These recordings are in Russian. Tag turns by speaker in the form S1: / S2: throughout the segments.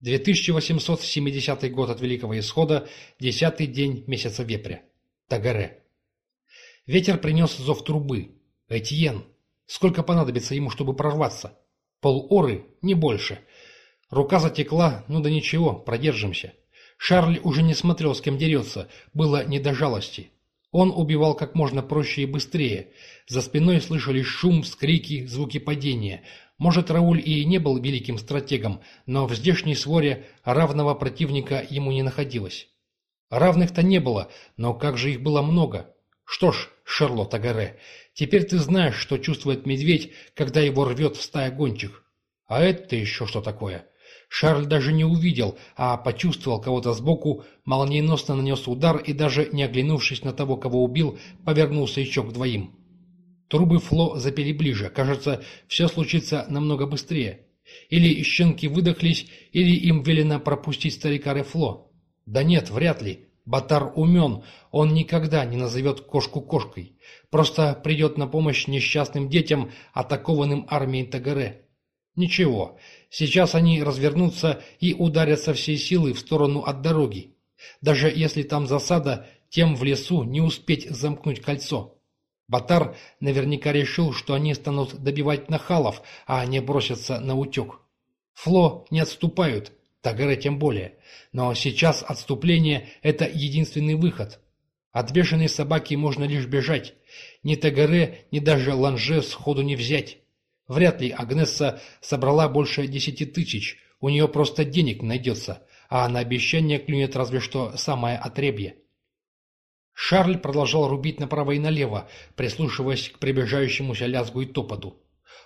S1: 2870 год от Великого Исхода, десятый день месяца вепря. Тагаре. Ветер принес зов трубы. Этьен. Сколько понадобится ему, чтобы прорваться? Полоры, не больше. Рука затекла, ну да ничего, продержимся. Шарль уже не смотрел, с кем дерется, было не до жалости. Он убивал как можно проще и быстрее. За спиной слышались шум, вскрики, звуки падения. Может, Рауль и не был великим стратегом, но в здешней своре равного противника ему не находилось. Равных-то не было, но как же их было много. Что ж, Шарлотта Гаре, теперь ты знаешь, что чувствует медведь, когда его рвет в стая гончих. А это еще что такое? Шарль даже не увидел, а почувствовал кого-то сбоку, молниеносно нанес удар и даже не оглянувшись на того, кого убил, повернулся еще к двоим. Трубы Фло запели ближе. Кажется, все случится намного быстрее. Или щенки выдохлись, или им велено пропустить старика Рефло. Да нет, вряд ли. Батар умен, он никогда не назовет кошку кошкой. Просто придет на помощь несчастным детям, атакованным армией Тагаре. Ничего, сейчас они развернутся и ударят со всей силы в сторону от дороги. Даже если там засада, тем в лесу не успеть замкнуть кольцо. Батар наверняка решил, что они станут добивать нахалов, а не бросятся на утек. Фло не отступают, Тагаре тем более. Но сейчас отступление – это единственный выход. От бешеной собаки можно лишь бежать. Ни Тагаре, ни даже Ланже сходу не взять. Вряд ли Агнесса собрала больше десяти тысяч, у нее просто денег найдется, а на обещание клюнет разве что самое отребье. Шарль продолжал рубить направо и налево, прислушиваясь к приближающемуся лязгу и топоту.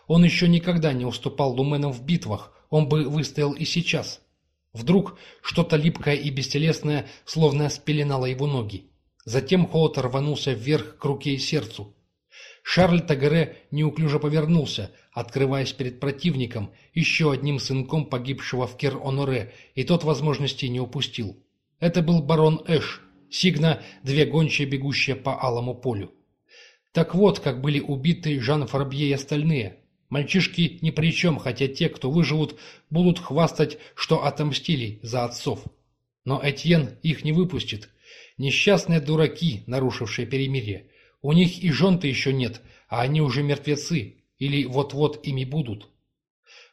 S1: Он еще никогда не уступал луменам в битвах, он бы выстоял и сейчас. Вдруг что-то липкое и бестелесное словно спеленало его ноги. Затем холод рванулся вверх к руке и сердцу. Шарль Тагаре неуклюже повернулся, открываясь перед противником, еще одним сынком погибшего в Кер-Оноре, и тот возможности не упустил. Это был барон Эш, Сигна – две гончие, бегущие по алому полю. Так вот, как были убиты Жан Фарбье и остальные. Мальчишки ни при чем, хотя те, кто выживут, будут хвастать, что отомстили за отцов. Но Этьен их не выпустит. Несчастные дураки, нарушившие перемирие. У них и жен-то еще нет, а они уже мертвецы, или вот-вот ими будут.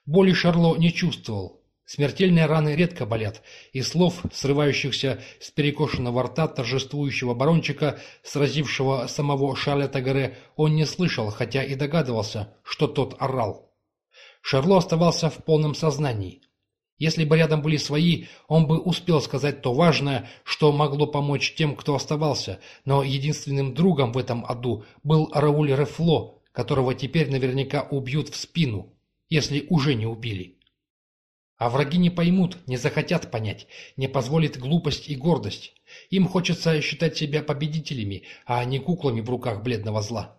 S1: Боли Шарло не чувствовал, Смертельные раны редко болят, и слов, срывающихся с перекошенного рта торжествующего барончика, сразившего самого Шарля Тагаре, он не слышал, хотя и догадывался, что тот орал. Шарло оставался в полном сознании. Если бы рядом были свои, он бы успел сказать то важное, что могло помочь тем, кто оставался, но единственным другом в этом аду был Рауль Рефло, которого теперь наверняка убьют в спину, если уже не убили. А враги не поймут, не захотят понять, не позволит глупость и гордость. Им хочется считать себя победителями, а не куклами в руках бледного зла.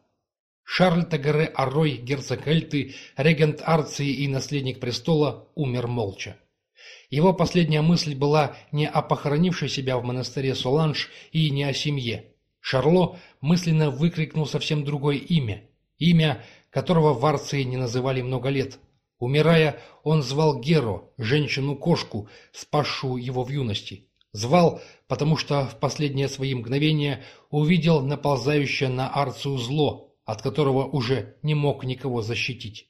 S1: Шарль Тагаре Аррой, герцог Эльты, регент Арции и наследник престола, умер молча. Его последняя мысль была не о похоронившей себя в монастыре Соланж и не о семье. Шарло мысленно выкрикнул совсем другое имя, имя, которого в Арции не называли много лет – Умирая, он звал Геру, женщину-кошку, спасшую его в юности. Звал, потому что в последнее свои мгновения увидел наползающее на Арцию зло, от которого уже не мог никого защитить.